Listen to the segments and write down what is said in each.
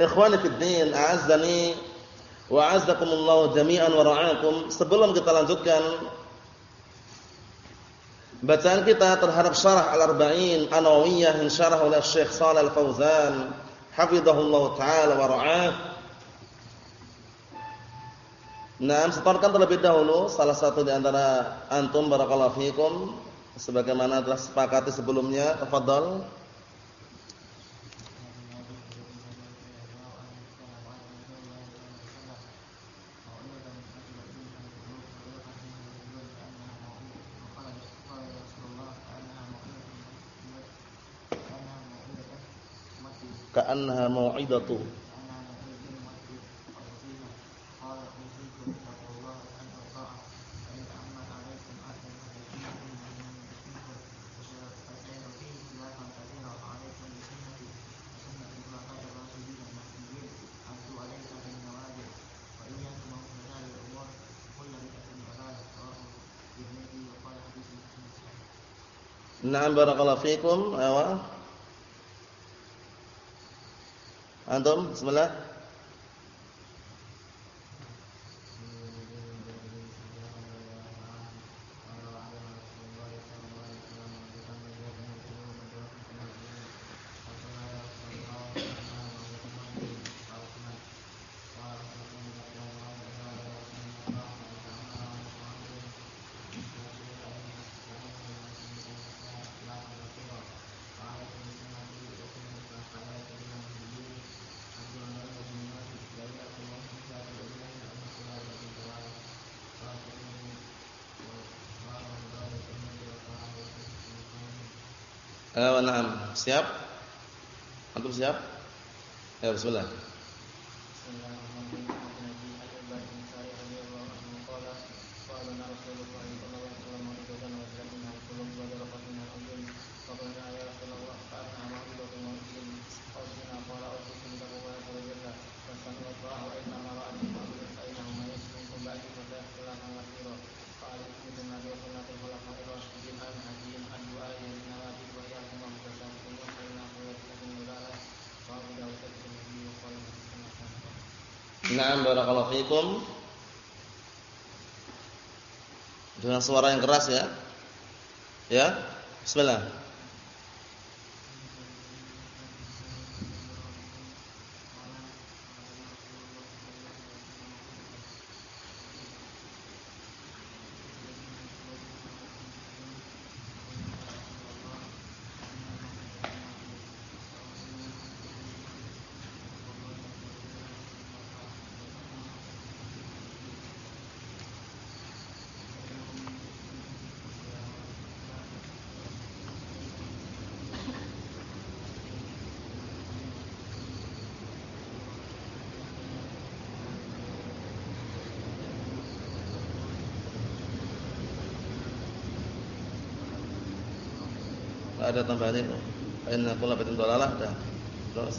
Ikhwani fid din, a'azzani wa a'azzakumullah jami'an wa ra'akum. Sebelum kita lanjutkan bacaan kita terhadap syarah Al-Arba'in An-Nawawiyah yang syarah oleh Syekh Shalal Al-Fauzan, hafizahullah taala wa ra'ah. Nah, setorkan terlebih dahulu salah satu di antara antum barakallahu fikum sebagaimana telah sepakati sebelumnya, tafadhal. Ka'annaha mau'idatu Na'am barakallahu fikum. Ayo. Antum bismillah. Siap? Antum siap? Ya, bismillah. Naam barakallahu fikum. Dengan suara yang keras ya. Ya. Bismillah. Ada tambahan itu. Inna kulla bitin dalalah dah. Terus.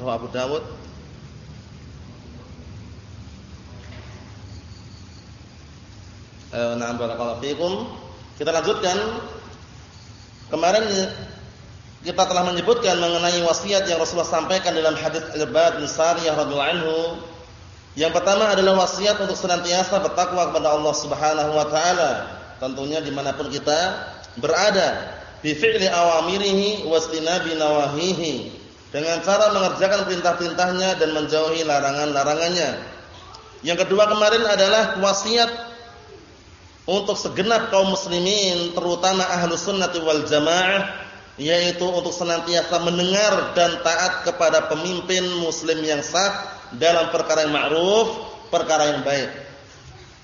Rawi Abu Dawud Eh, na'am barakallahu fikum. Kita lanjutkan. Kemarin kita telah menyebutkan mengenai wasiat yang Rasulullah sampaikan dalam hadis Al-Bad bin Sariyah radhiyallahu anhu. Yang pertama adalah wasiat untuk senantiasa bertakwa kepada Allah Subhanahu wa taala tentunya di mana pun kita berada bi awamirihi wastinabi nawahihi dengan cara mengerjakan perintah-perintahnya dan menjauhi larangan-larangannya. Yang kedua kemarin adalah wasiat untuk segenap kaum muslimin terutama ahlu sunnati wal jamaah yaitu untuk senantiasa mendengar dan taat kepada pemimpin muslim yang sah dalam perkara yang ma'ruf, perkara yang baik.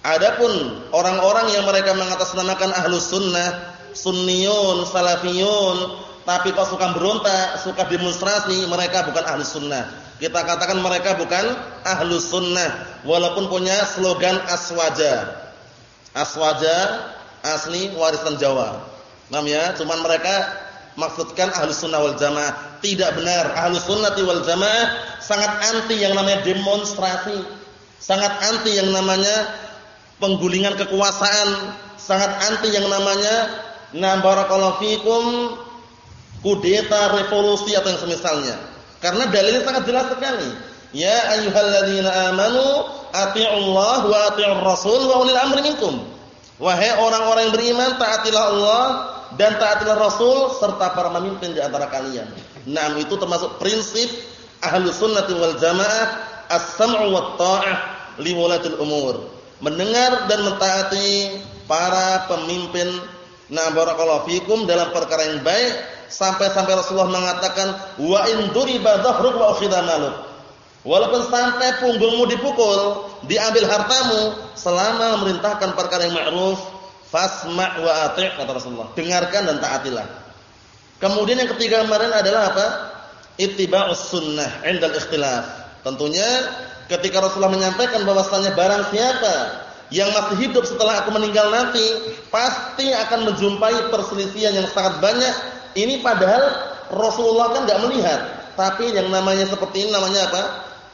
Adapun orang-orang yang mereka mengatasnamakan ahlus sunnah, sunniyun, salafiyun, tapi kok suka berontak, suka demonstrasi, mereka bukan ahli sunnah. Kita katakan mereka bukan ahlu sunnah, walaupun punya slogan aswaja. Aswaja asli warisan Jawa. Nam ya, cuman mereka maksudkan ahlu sunnah wal jamaah. Tidak benar, ahlu sunnah wal jamaah sangat anti yang namanya demonstrasi, sangat anti yang namanya penggulingan kekuasaan, sangat anti yang namanya na barakallahu fikum kudeta, revolusi atau yang semisalnya. Karena dalilnya sangat jelas sekali. Ya ayyuhalladzina amanu atii'ullah wa atii'ur rasul wa ulil amri minkum. Wahai orang-orang yang beriman, taatilah Allah dan taatilah Rasul serta para pemimpin di antara kalian. Nah, itu termasuk prinsip ahlu sunnati wal jamaah as-sam'u wat ta'ah li umur. Mendengar dan mentaati para pemimpin Nah barakallahu fikum dalam perkara yang baik sampai-sampai Rasulullah mengatakan wa in duriba dhahruk wa ukhidha maluk. Walaupun sampai punggungmu dipukul, diambil hartamu selama memerintahkan perkara yang ma'ruf, fasma' wa ati' kata Rasulullah. Dengarkan dan taatilah. Kemudian yang ketiga kemarin adalah apa? Ittiba'us sunnah 'indal ikhtilaf. Tentunya ketika Rasulullah menyampaikan bahwasannya barang siapa yang masih hidup setelah aku meninggal nanti pasti akan menjumpai perselisihan yang sangat banyak. Ini padahal Rasulullah kan enggak melihat, tapi yang namanya seperti ini namanya apa?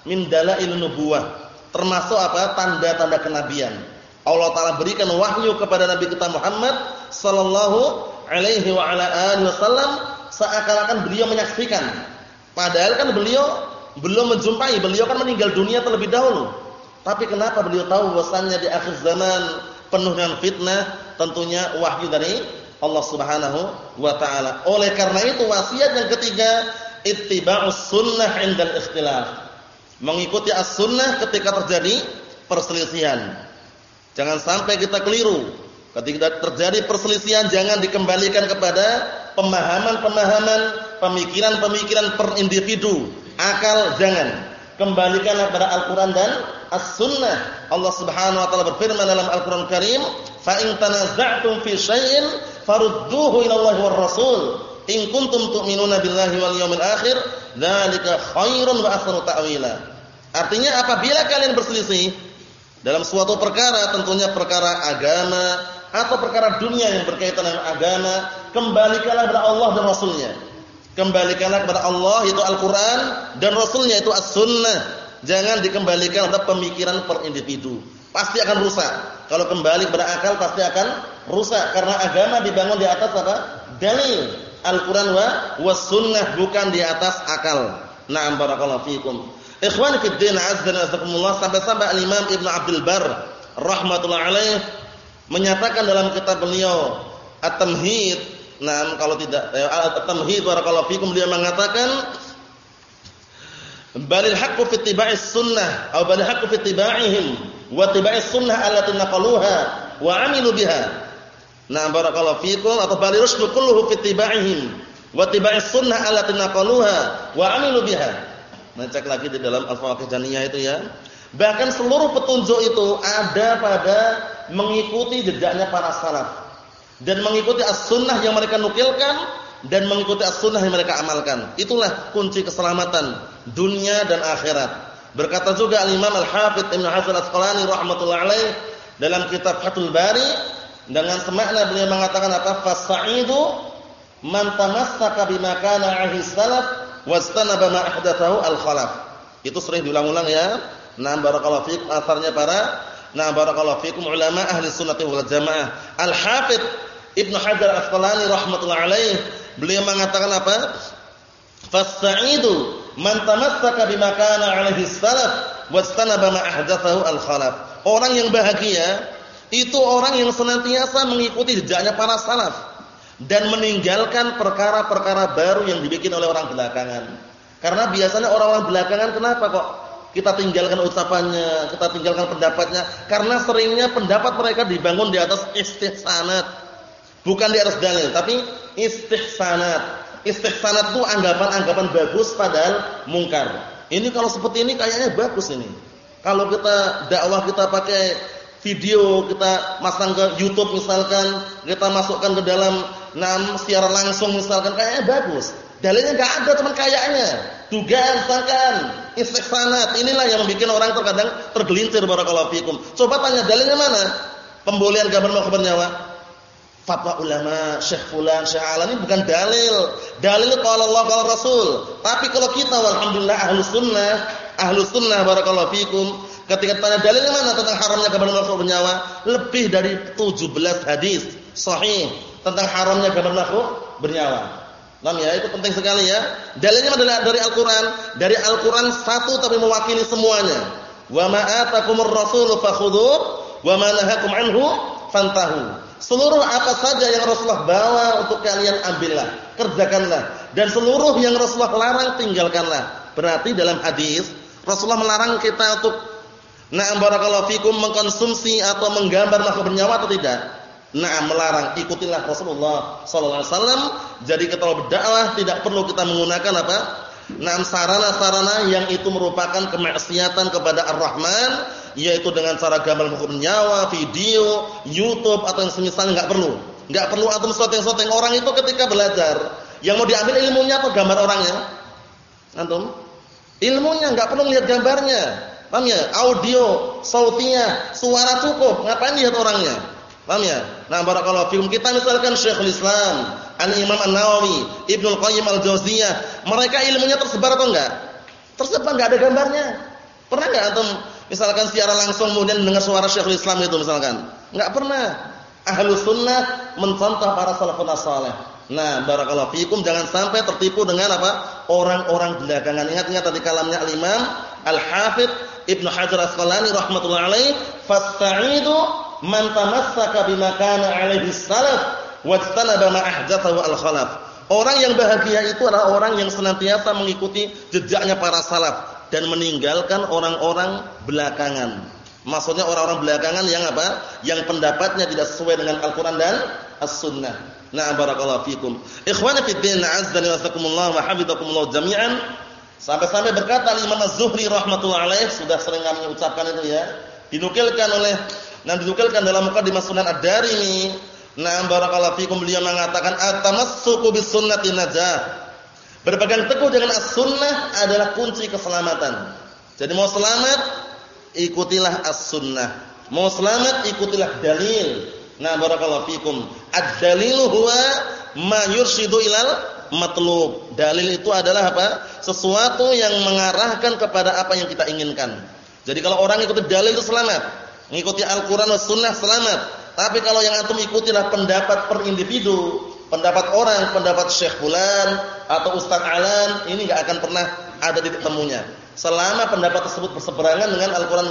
Min dalail nubuwah. Termasuk apa? Tanda-tanda kenabian. Allah taala berikan wahyu kepada Nabi kita Muhammad sallallahu alaihi wa ala alihi wasallam seakan-akan beliau menyaksikan. Padahal kan beliau belum menjumpai, beliau kan meninggal dunia terlebih dahulu. Tapi kenapa beliau tahu bahwasannya di akhir zaman penuh dengan fitnah? Tentunya wahyu dari Allah Subhanahu wa taala. Oleh karena itu wasiat yang ketiga, ittiba'us sunnah 'indal ikhtilaf. Mengikuti as-sunnah ketika terjadi perselisihan. Jangan sampai kita keliru. Ketika terjadi perselisihan jangan dikembalikan kepada pemahaman-pemahaman, pemikiran-pemikiran per individu. Akal jangan. Kembalikanlah kepada Al-Qur'an dan as-sunnah. Allah Subhanahu wa taala berfirman dalam Al-Qur'an Karim, "Fa in tanaza'tum fi syai'in farudduhu ila Allah war Rasul. In kuntum tu'minuna billahi wal yawmil akhir, dzalika khairun wa ahsanu ta'wila." Artinya apabila kalian berselisih dalam suatu perkara, tentunya perkara agama atau perkara dunia yang berkaitan dengan agama, kembalikanlah kepada Allah dan Rasulnya. Kembalikanlah kepada Allah itu Al-Quran dan Rasulnya itu As-Sunnah Jangan dikembalikan pada pemikiran per individu. Pasti akan rusak. Kalau kembali pada akal pasti akan rusak karena agama dibangun di atas apa? Dalil Al-Qur'an wa was sunnah bukan di atas akal. Na'am barakallahu fikum. Ikhwani fid din azza wa jalla sampai-sampai Al-Imam Ibnu Abdul Bar rahimatullah alaih menyatakan dalam kitab beliau At-Tamhid. Nah, kalau tidak eh, At-Tamhid barakallahu fikum beliau mengatakan balil haqqu fi ittiba'is sunnah atau balil haqqu fi ittiba'ihim wa ittiba'is sunnah allati naqaluha wa 'amilu biha. Nah, barakallahu fikum atau balil rusdu kulluhu fi ittiba'ihim wa ittiba'is sunnah allati naqaluha wa 'amilu biha. Nah, cek lagi di dalam Al-Fawaqih Janiyah itu ya. Bahkan seluruh petunjuk itu ada pada mengikuti jejaknya para salaf dan mengikuti as-sunnah yang mereka nukilkan dan mengikuti as-sunnah yang mereka amalkan. Itulah kunci keselamatan dunia dan akhirat. Berkata juga Al-Imam Al-Hafidz Ibnu Hajar Al-Asqalani rahimatullah alaih dalam kitab Fathul Bari dengan semakna beliau mengatakan apa? Fasaidu man tamassaka bima kana ahli salaf wastanaba ma ahdathahu al-khalaf. Itu sering diulang-ulang ya. Nah barakallahu fiik asarnya para nah barakallahu fiikum ulama ahli sunnah wal jamaah. Al-Hafidz Ibnu Hajar Al-Asqalani rahimatullah alaih Beliau mengatakan apa? Fasaidu man tamassaka bima kana 'alaihi salaf wastanaba ma ahdathahu al-khalaf. Orang yang bahagia itu orang yang senantiasa mengikuti jejaknya para salaf dan meninggalkan perkara-perkara baru yang dibikin oleh orang belakangan. Karena biasanya orang-orang belakangan kenapa kok kita tinggalkan ucapannya, kita tinggalkan pendapatnya karena seringnya pendapat mereka dibangun di atas istihsanat bukan di atas dalil tapi istihsanat. Istihsanat itu anggapan-anggapan bagus padahal mungkar. Ini kalau seperti ini kayaknya bagus ini. Kalau kita dakwah kita pakai video, kita masang ke YouTube misalkan, kita masukkan ke dalam nam secara langsung misalkan kayaknya bagus. Dalilnya enggak ada teman kayaknya. Dugaan, sangkaan, istiksanat. Inilah yang membuat orang terkadang tergelincir barakallahu fikum. Coba tanya dalilnya mana? Pembolehan gambar makhluk bernyawa. Fatwa ulama, Syekh fulan, Syekh ini bukan dalil. Dalil kalau Allah kalau Rasul. Tapi kalau kita alhamdulillah ahlus sunnah, ahlus sunnah barakallahu fikum, ketika tanya dalilnya mana tentang haramnya gambar makhluk bernyawa, lebih dari 17 hadis sahih tentang haramnya gambar makhluk bernyawa. Paham ya? Itu penting sekali ya. Dalilnya adalah dari Al-Qur'an. Dari Al-Qur'an satu tapi mewakili semuanya. Wa ma atakumur rasulu fakhudhuh wa ma nahakum anhu fantahu. Seluruh apa saja yang Rasulullah bawa untuk kalian ambillah, kerjakanlah. Dan seluruh yang Rasulullah larang tinggalkanlah. Berarti dalam hadis Rasulullah melarang kita untuk na'am barakallahu fikum mengkonsumsi atau menggambar makhluk bernyawa atau tidak? Nah, melarang ikutilah Rasulullah sallallahu alaihi wasallam. Jadi kita berdakwah tidak perlu kita menggunakan apa? Nah, sarana-sarana yang itu merupakan kemaksiatan kepada Ar-Rahman, yaitu dengan cara gambar hukum nyawa, video, YouTube atau yang semisal enggak perlu. Enggak perlu antum setting-setting orang itu ketika belajar, yang mau diambil ilmunya atau gambar orangnya? Antum? Ilmunya enggak perlu lihat gambarnya. Paham ya? Audio, sautinya, suara cukup. Ngapain lihat orangnya? Paham ya? Nah, barakallahu fikum. Kita misalkan Syekhul Islam, Al-Imam An-Nawawi, Ibnu Al-Qayyim Al-Jauziyah, mereka ilmunya tersebar atau enggak? Tersebar enggak ada gambarnya. Pernah enggak antum misalkan secara langsung kemudian dengar suara Syekhul Islam itu misalkan? Enggak pernah. Ahlus sunnah mencontoh para salafun saleh. Nah, barakallahu fikum jangan sampai tertipu dengan apa? Orang-orang belakangan. Ingat-ingat tadi kalamnya Al-Imam Al-Hafidz Ibnu Hajar Asqalani rahimatullah alaih, "Fasta'idu man tamassaka bima kana alaihi salaf wajtanaba ma ahdathahu al-khalaf. Orang yang bahagia itu adalah orang yang senantiasa mengikuti jejaknya para salaf dan meninggalkan orang-orang belakangan. Maksudnya orang-orang belakangan yang apa? Yang pendapatnya tidak sesuai dengan Al-Qur'an dan As-Sunnah. Na'am barakallahu fikum. Ikhwani fid din, azza wa jazakumullah wa hafizakumullah jami'an. Sampai-sampai berkata Imam Az-Zuhri rahimatullah alaih sudah sering kami ucapkan itu ya. Dinukilkan oleh Nah dinukilkan dalam mukadimah Sunan Ad-Darimi, nah barakallahu fikum beliau mengatakan at-tamassuku bis sunnati najah. Berpegang teguh dengan as-sunnah adalah kunci keselamatan. Jadi mau selamat ikutilah as-sunnah. Mau selamat ikutilah dalil. Nah barakallahu fikum. Ad-dalilu huwa ma yurshidu ilal matlub. Dalil itu adalah apa? Sesuatu yang mengarahkan kepada apa yang kita inginkan. Jadi kalau orang ikuti dalil itu selamat. Mengikuti Al-Quran dan Sunnah selamat. Tapi kalau yang antum ikutilah pendapat per individu, pendapat orang, pendapat Syekh Fulan atau Ustaz Alan, ini nggak akan pernah ada titik temunya. Selama pendapat tersebut berseberangan dengan Al-Quran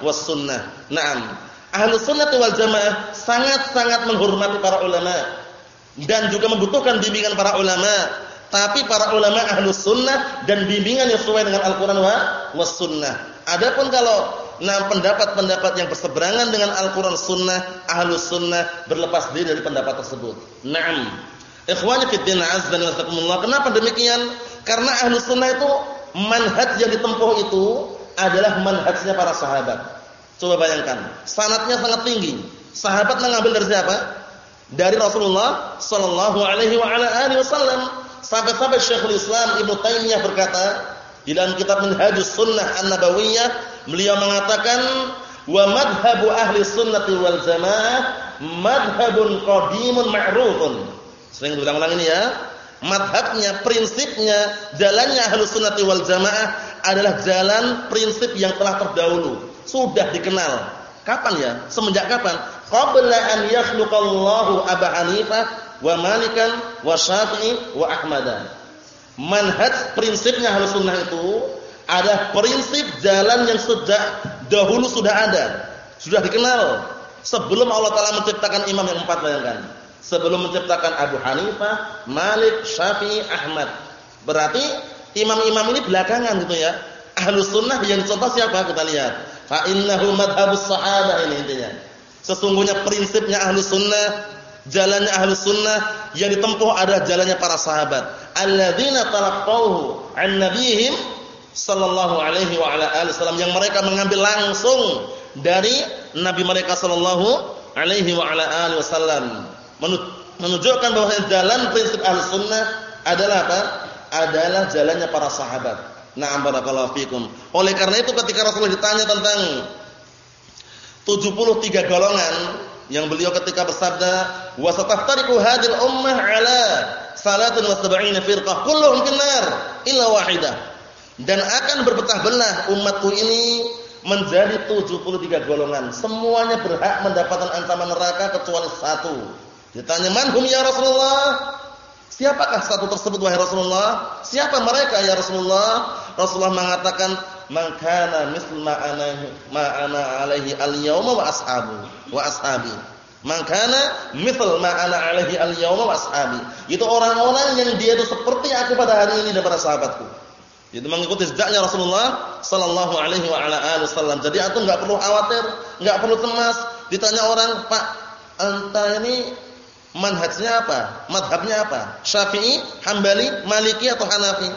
wa Sunnah. Naam. Ahlu Sunnah wal Jamaah sangat-sangat menghormati para ulama dan juga membutuhkan bimbingan para ulama. Tapi para ulama ahlu sunnah dan bimbingan yang sesuai dengan Al-Quran wa Sunnah. Adapun kalau Nah, pendapat-pendapat yang berseberangan dengan Al-Qur'an Sunnah, Ahlus Sunnah berlepas diri dari pendapat tersebut. Naam. Ikhwani fi din azza wa jalla. Kenapa demikian? Karena Ahlus Sunnah itu manhaj yang ditempuh itu adalah manhajnya para sahabat. Coba bayangkan, sanatnya sangat tinggi. Sahabat mengambil dari siapa? Dari Rasulullah sallallahu alaihi wasallam. Sampai-sampai Syekhul Islam Ibnu Taimiyah berkata, di dalam kitab Minhajus Sunnah An-Nabawiyah Beliau mengatakan wa madhabu ahli sunnati wal jamaah madhabun qadimun ma'rufun. Sering diulang-ulang ini ya. Madhabnya, prinsipnya, jalannya ahli sunnati wal jamaah adalah jalan prinsip yang telah terdahulu. Sudah dikenal. Kapan ya? Semenjak kapan? Qabla an yakhluqallahu Abu Hanifah wa Malikan wa Syafi'i wa Ahmadan. Manhaj prinsipnya ahli sunnah itu ada prinsip jalan yang sudah dahulu sudah ada, sudah dikenal sebelum Allah Taala menciptakan imam yang empat bayangkan. Sebelum menciptakan Abu Hanifah, Malik, Syafi'i, Ahmad. Berarti imam-imam ini belakangan gitu ya. Ahlus sunnah yang contoh siapa kita lihat. Fa innahu madhabus sahabah ini intinya. Sesungguhnya prinsipnya ahlus sunnah, jalannya ahlus sunnah yang ditempuh adalah jalannya para sahabat. Alladzina talaqqawhu an nabihim sallallahu alaihi wa ala alihi wasallam yang mereka mengambil langsung dari nabi mereka sallallahu alaihi wa ala alihi wasallam menunjukkan bahwa jalan prinsip al-sunnah adalah apa? Adalah jalannya para sahabat. Na'am barakallahu fikum. Oleh karena itu ketika Rasulullah ditanya tentang 73 golongan yang beliau ketika bersabda, "Wa sataftariqu hadhil ummah 'ala salatin wa sab'ina firqah kulluhum finnar illa wahidah." Dan akan berpecah belah umatku ini menjadi 73 golongan. Semuanya berhak mendapatkan ancaman neraka kecuali satu. Ditanya, "Man hum ya Rasulullah?" Siapakah satu tersebut wahai Rasulullah? Siapa mereka ya Rasulullah? Rasulullah mengatakan, "Man kana misl ma ana ma ana alaihi al-yauma wa ashabu wa ashabi." Man kana misl ma ana alaihi al-yauma wa ashabi. Itu orang-orang yang dia itu seperti aku pada hari ini dan para sahabatku. Itu mengikuti jejaknya Rasulullah sallallahu alaihi wa ala alihi wasallam. Jadi antum enggak perlu khawatir, enggak perlu cemas ditanya orang, "Pak, anta ini manhajnya apa? Madhabnya apa? Syafi'i, Hambali, Maliki atau Hanafi?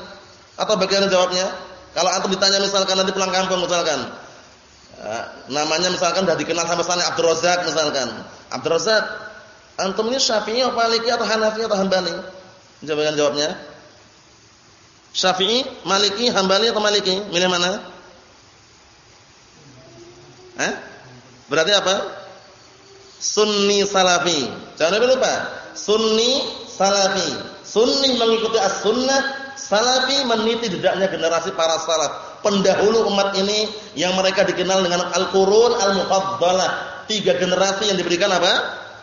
Atau bagaimana jawabnya? Kalau antum ditanya misalkan nanti pulang kampung misalkan. Ya, namanya misalkan sudah dikenal sama sana Abdul Razak misalkan. Abdul Razak, antum ini Syafi'i Maliki atau Hanafi atau Hambali? Jawabannya jawabnya. Syafi'i, Maliki, Hambali atau Maliki? Milih mana? Eh? Berarti apa? Sunni Salafi. Jangan lupa, Sunni Salafi. Sunni mengikuti as-sunnah, Salafi meniti jejaknya generasi para salaf, pendahulu umat ini yang mereka dikenal dengan al-qurun al-mufaddalah. Tiga generasi yang diberikan apa?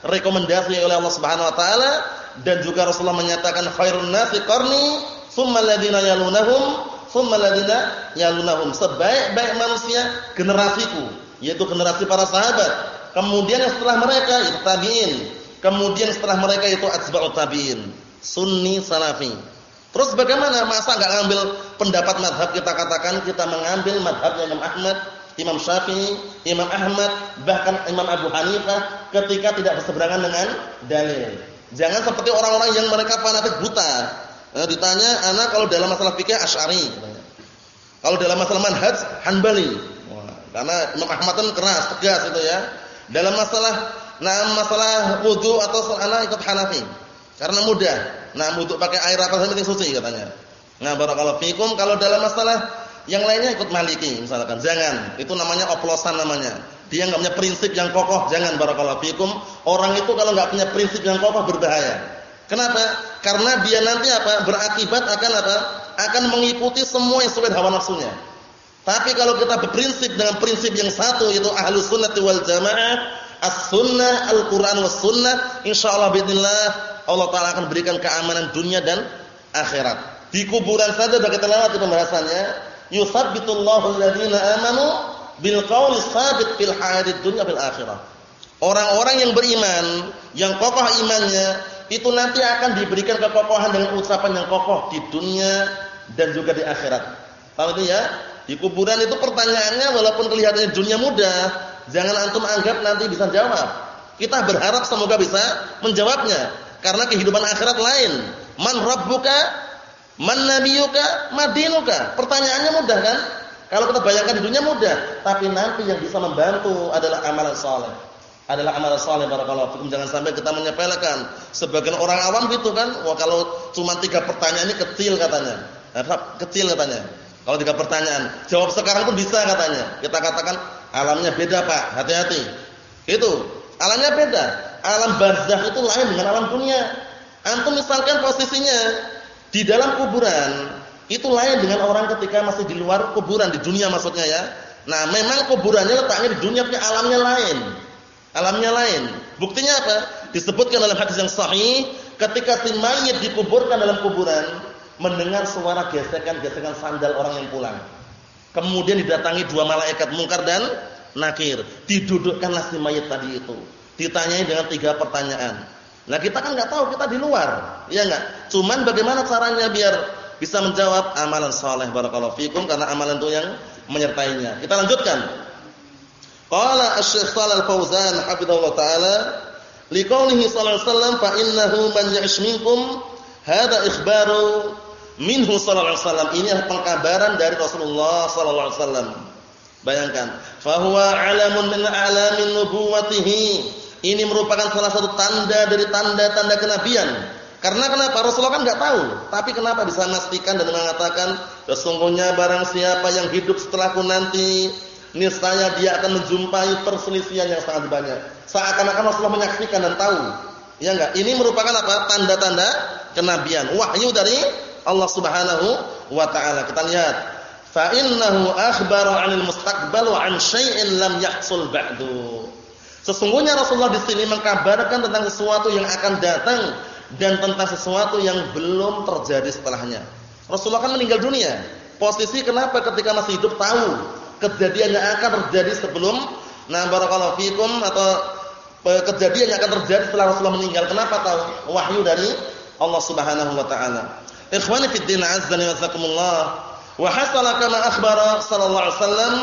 Rekomendasi oleh Allah Subhanahu wa taala dan juga Rasulullah menyatakan khairun nasi qarni, tsumma alladziina yalunahum, tsumma alladziina yalunahum. Sebaik-baik manusia generasiku, yaitu generasi para sahabat. Kemudian setelah mereka itu tabi'in. Kemudian setelah mereka itu atba'ut tabi'in. Sunni Salafi. Terus bagaimana? Masa enggak ngambil pendapat madhab kita katakan kita mengambil madhab Imam Ahmad, Imam Syafi'i, Imam Ahmad, bahkan Imam Abu Hanifah ketika tidak berseberangan dengan dalil. Jangan seperti orang-orang yang mereka fanatik buta. Nah, ditanya, "Anak kalau dalam masalah fikih Asy'ari." Kalau dalam masalah manhaj Hanbali. karena Imam Ahmad kan keras, tegas itu ya. Dalam masalah nah masalah wudu atau anak ikut Hanafi. Karena mudah. Nah, untuk pakai air apa saja suci katanya. Nah, barakallahu fikum kalau dalam masalah yang lainnya ikut Maliki misalkan. Jangan. Itu namanya oplosan namanya. Dia enggak punya prinsip yang kokoh, jangan barakallahu fikum. Orang itu kalau enggak punya prinsip yang kokoh berbahaya. Kenapa? Karena dia nanti apa? Berakibat akan apa? Akan mengikuti semua yang sesuai hawa nafsunya. Tapi kalau kita berprinsip dengan prinsip yang satu yaitu ahlus sunnah wal jamaah, as-sunnah, al-Qur'an was sunnah, Insya Allah bismillah Allah taala akan berikan keamanan dunia dan akhirat. Di kuburan saja sudah kita lewati pembahasannya, yusabbitullahu alladziina amanu bil qauli Sabit fil hayatid dunya bil Akhirat. Orang-orang yang beriman, yang kokoh imannya, itu nanti akan diberikan kekokohan dengan ucapan yang kokoh di dunia dan juga di akhirat. Paham itu ya? Di kuburan itu pertanyaannya walaupun kelihatannya dunia mudah, jangan antum anggap nanti bisa jawab. Kita berharap semoga bisa menjawabnya. Karena kehidupan akhirat lain. Man rabbuka? Man nabiyuka? Madinuka? Pertanyaannya mudah kan? Kalau kita bayangkan di dunia mudah, tapi nanti yang bisa membantu adalah amalan saleh. Adalah amalan saleh barakallahu fikum. Jangan sampai kita menyepelekan. Sebagian orang awam gitu kan, wah kalau cuma tiga pertanyaan ini kecil katanya. Nah, kecil katanya. Kalau tiga pertanyaan, jawab sekarang pun bisa katanya. Kita katakan alamnya beda, Pak. Hati-hati. Itu. Alamnya beda alam barzah itu lain dengan alam dunia. Antum misalkan posisinya di dalam kuburan, itu lain dengan orang ketika masih di luar kuburan, di dunia maksudnya ya. Nah, memang kuburannya letaknya di dunia punya alamnya lain. Alamnya lain. Buktinya apa? Disebutkan dalam hadis yang sahih, ketika si mayit dikuburkan dalam kuburan, mendengar suara gesekan-gesekan sandal orang yang pulang. Kemudian didatangi dua malaikat mungkar dan nakir. Didudukkanlah si mayit tadi itu ditanyai dengan tiga pertanyaan. Nah kita kan nggak tahu kita di luar, ya nggak. Cuman bagaimana caranya biar bisa menjawab amalan soleh barakallahu fikum karena amalan itu yang menyertainya. Kita lanjutkan. Qala Asy-Syaikh Shalal Fauzan hafizallahu taala liqaulihi sallallahu alaihi wasallam fa innahu man ya'ish minkum hadza ikhbaru minhu sallallahu alaihi wasallam. Ini adalah pengkabaran dari Rasulullah sallallahu alaihi wasallam. Bayangkan, fa huwa alamun min alamin nubuwwatihi Ini merupakan salah satu tanda dari tanda-tanda kenabian. Karena kenapa? Rasulullah kan nggak tahu. Tapi kenapa bisa memastikan dan mengatakan sesungguhnya barang siapa yang hidup setelahku nanti niscaya dia akan menjumpai perselisihan yang sangat banyak. Seakan-akan Rasulullah menyaksikan dan tahu. Ya enggak? Ini merupakan apa? Tanda-tanda kenabian. Wahyu dari Allah Subhanahu wa taala. Kita lihat. Fa innahu akhbara 'anil mustaqbal wa 'an syai'in lam yahsul ba'du. Sesungguhnya Rasulullah di sini mengkabarkan tentang sesuatu yang akan datang dan tentang sesuatu yang belum terjadi setelahnya. Rasulullah kan meninggal dunia. Posisi kenapa ketika masih hidup tahu kejadian yang akan terjadi sebelum nah barakallahu fikum atau e, kejadian yang akan terjadi setelah Rasulullah meninggal. Kenapa tahu? Wahyu dari Allah Subhanahu wa taala. Ikhwani fid din azza wa jazakumullah. Wa hasala kama akhbara sallallahu alaihi wasallam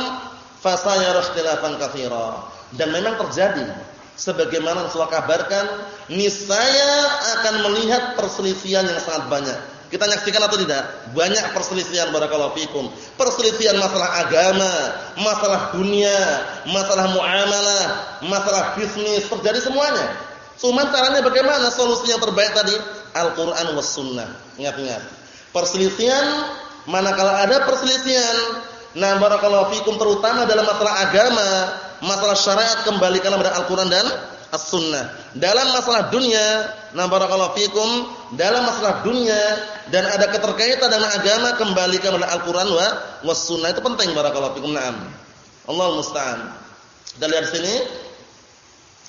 fa sayara ikhtilafan katsira dan memang terjadi sebagaimana Rasulullah kabarkan niscaya akan melihat perselisihan yang sangat banyak kita nyaksikan atau tidak banyak perselisihan barakallahu fikum. Perselisihan masalah agama masalah dunia masalah muamalah masalah bisnis terjadi semuanya. Cuma caranya bagaimana? Solusi yang terbaik tadi Al-Qur'an was sunnah. Ingat-ingat. Perselisihan manakala ada perselisihan nah barakallahu fikum terutama dalam masalah agama masalah syariat kembalikan kepada Al-Qur'an dan As-Sunnah. Dalam masalah dunia, na barakallahu fikum, dalam masalah dunia dan ada keterkaitan dengan agama kembalikan kepada Al-Qur'an wa was-Sunnah. Itu penting barakallahu fikum. Naam. Allah musta'an. Kita lihat sini.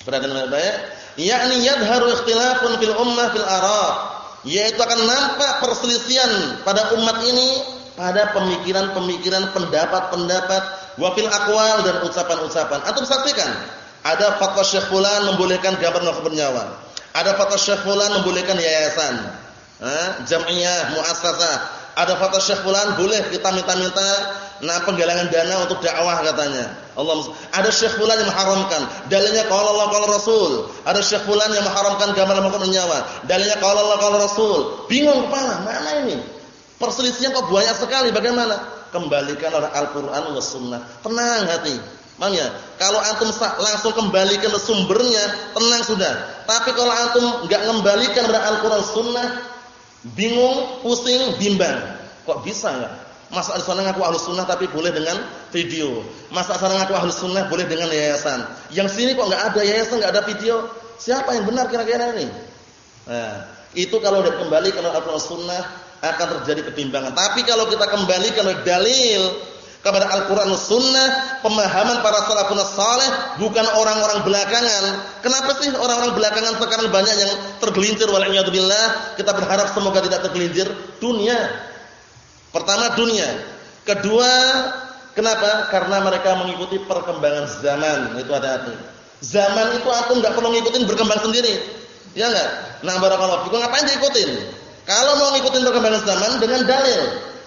Perhatikan baik-baik. Yakni yadharu ikhtilafun fil ummah fil ara. Yaitu akan nampak perselisihan pada umat ini pada pemikiran-pemikiran, pendapat-pendapat wafil akwal dan ucapan-ucapan. Antum saksikan, ada fatwa Syekh Fulan membolehkan gambar novel bernyawa. Ada fatwa Syekh Fulan membolehkan yayasan. Eh, jam'iyah, muassasah. Ada fatwa Syekh Fulan boleh kita minta-minta nah penggalangan dana untuk dakwah katanya. Allah ada Syekh Fulan yang mengharamkan. Dalilnya qala Allah qala Rasul. Ada Syekh Fulan yang mengharamkan gambar novel bernyawa. Dalilnya qala Allah qala Rasul. Bingung kepala, mana ini? Perselisihan kok banyak sekali. Bagaimana? kembalikan oleh Al-Qur'an was sunnah. Tenang hati. Paham ya? Kalau antum langsung kembalikan ke sumbernya, tenang sudah. Tapi kalau antum enggak kembalikan kepada Al-Qur'an sunnah, bingung, pusing, bimbang. Kok bisa enggak? Masa di sana ngaku ahlus sunnah tapi boleh dengan video. Masa sana ngaku ahlus sunnah boleh dengan yayasan. Yang sini kok enggak ada yayasan, enggak ada video. Siapa yang benar kira-kira ini? Nah, itu kalau udah kembali ke Al-Qur'an sunnah, akan terjadi kebimbangan. Tapi kalau kita kembalikan dalil kepada Al-Qur'an Sunnah, pemahaman para salafun saleh bukan orang-orang belakangan. Kenapa sih orang-orang belakangan sekarang banyak yang tergelincir waliyadzubillah? Kita berharap semoga tidak tergelincir dunia. Pertama dunia. Kedua, kenapa? Karena mereka mengikuti perkembangan zaman. Itu ada hati. Zaman itu aku enggak perlu ngikutin berkembang sendiri. Ya enggak? Nah, barakallahu fikum ngapain diikutin? Kalau mau ngikutin perkembangan zaman dengan dalil,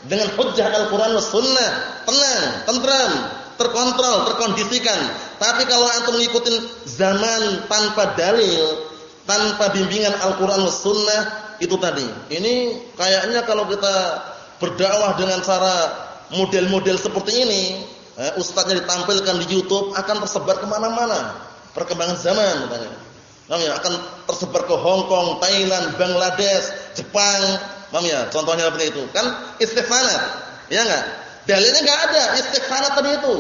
dengan hujjah Al-Qur'an dan Sunnah, tenang, tentram, terkontrol, terkondisikan. Tapi kalau antum ngikutin zaman tanpa dalil, tanpa bimbingan Al-Qur'an dan Sunnah, itu tadi. Ini kayaknya kalau kita berdakwah dengan cara model-model seperti ini, eh, ustadznya ditampilkan di YouTube akan tersebar ke mana-mana. Perkembangan zaman katanya. Paham ya? Akan tersebar ke Hong Kong, Thailand, Bangladesh, Jepang. Paham ya? Contohnya seperti itu. Kan istighfar. Ya enggak? Dalilnya enggak ada istighfar tadi itu.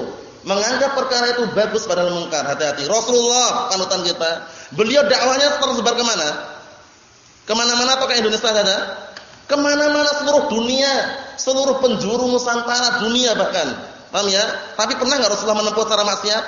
Menganggap perkara itu bagus padahal mungkar. Hati-hati. Rasulullah panutan kita. Beliau dakwahnya tersebar ke mana? Ke mana-mana atau ke Indonesia ada? Ke mana-mana seluruh dunia, seluruh penjuru Nusantara dunia bahkan. Paham ya? Tapi pernah enggak Rasulullah menempuh cara maksiat?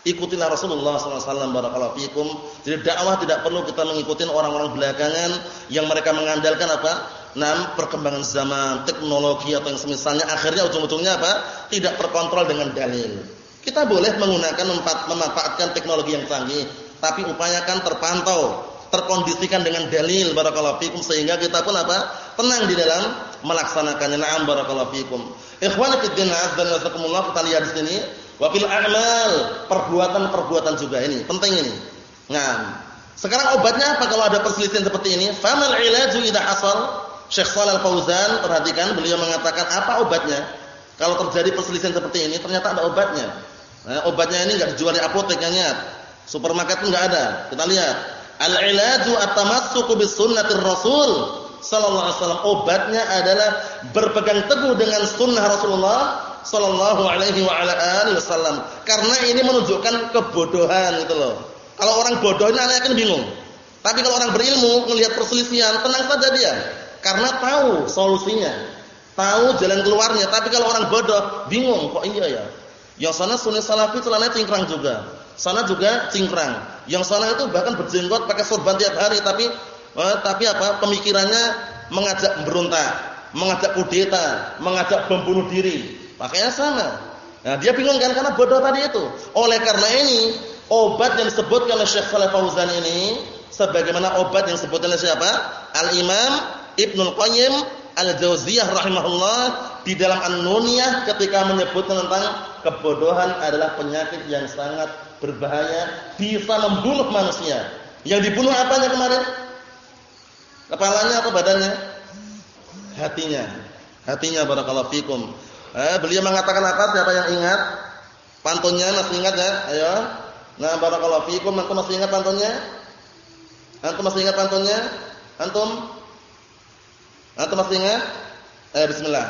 Ikutilah Rasulullah SAW barakallahu fikum. Jadi dakwah tidak perlu kita mengikuti orang-orang belakangan yang mereka mengandalkan apa? Nam perkembangan zaman, teknologi atau yang semisalnya akhirnya ujung-ujungnya apa? Tidak terkontrol dengan dalil. Kita boleh menggunakan memanfaatkan teknologi yang canggih, tapi upayakan terpantau, terkondisikan dengan dalil barakallahu fikum sehingga kita pun apa? Tenang di dalam melaksanakannya. Na'am barakallahu fikum. Ikhwani fid din azza wa jalla kita lihat di sini Wafil a'mal, perbuatan-perbuatan juga ini, penting ini. Nah, sekarang obatnya apa kalau ada perselisihan seperti ini? Famal ilaju idza hasal? Syekh Shalal Fauzan perhatikan beliau mengatakan apa obatnya? Kalau terjadi perselisihan seperti ini ternyata ada obatnya. Nah, obatnya ini enggak dijual di apotek ingat. Supermarket pun enggak ada. Kita lihat. Al-ilaju at-tamassuku bis sunnatir Rasul sallallahu alaihi wasallam. Obatnya adalah berpegang teguh dengan sunnah Rasulullah sallallahu alaihi wa ala alihi wasallam. Karena ini menunjukkan kebodohan gitu loh. Kalau orang bodoh ini akan bingung. Tapi kalau orang berilmu melihat perselisihan, tenang saja dia. Karena tahu solusinya. Tahu jalan keluarnya. Tapi kalau orang bodoh, bingung. Kok iya ya? Yang sana sunni salafi celana cingkrang juga. Sana juga cingkrang. Yang sana itu bahkan berjenggot pakai sorban tiap hari. Tapi eh, tapi apa? Pemikirannya mengajak berontak. Mengajak kudeta. Mengajak membunuh diri. Makanya sama. Nah, dia bingung kan karena bodoh tadi itu. Oleh karena ini, obat yang disebutkan oleh Syekh Saleh Fauzan ini sebagaimana obat yang disebutkan oleh siapa? Al-Imam Ibnul Qayyim Al-Jauziyah rahimahullah di dalam An-Nuniyah ketika menyebutkan tentang kebodohan adalah penyakit yang sangat berbahaya, bisa membunuh manusia. Yang dibunuh apanya kemarin? Kepalanya atau badannya? Hatinya. Hatinya barakallahu fikum. Eh, beliau mengatakan apa? Siapa yang ingat? Pantunnya masih ingat ya? Ayo. Nah, barakallahu fiikum. Antum masih ingat pantunnya? Antum masih ingat pantunnya? Antum? Antum masih ingat? Eh, bismillah.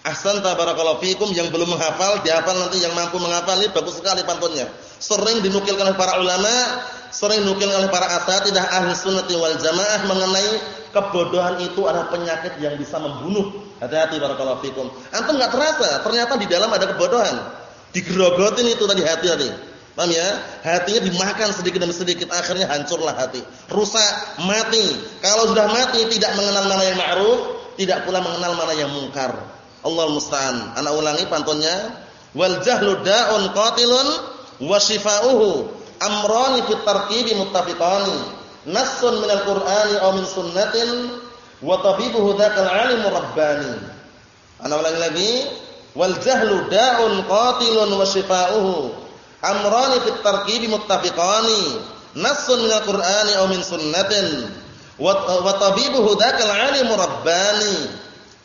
Ahsanta barakallahu fiikum yang belum menghafal dihafal nanti yang mampu menghafal ini bagus sekali pantunnya. Sering dinukilkan oleh para ulama, sering dinukilkan oleh para asatidah ahli sunnati wal jamaah mengenai kebodohan itu adalah penyakit yang bisa membunuh. Hati-hati barakallahu fiikum. Antum enggak terasa, ternyata di dalam ada kebodohan. Digerogotin itu tadi hati tadi. Paham ya? Hatinya dimakan sedikit demi sedikit akhirnya hancurlah hati. Rusak, mati. Kalau sudah mati tidak mengenal mana yang ma'ruf, tidak pula mengenal mana yang mungkar. Allah musta'an. Ana ulangi pantunnya. Wal jahlu da'un qatilun wa shifa'uhu amrani fit tarkibi muttafiqani. Nassun minal Qur'ani aw min sunnatin wa tabibuhu dzakal 'alimu rabbani. Ana ulangi lagi. Wal jahlu da'un qatilun wa shifa'uhu amrani fit tarkibi muttafiqani. Nassun minal Qur'ani aw min sunnatin wa tabibuhu dzakal 'alimu rabbani.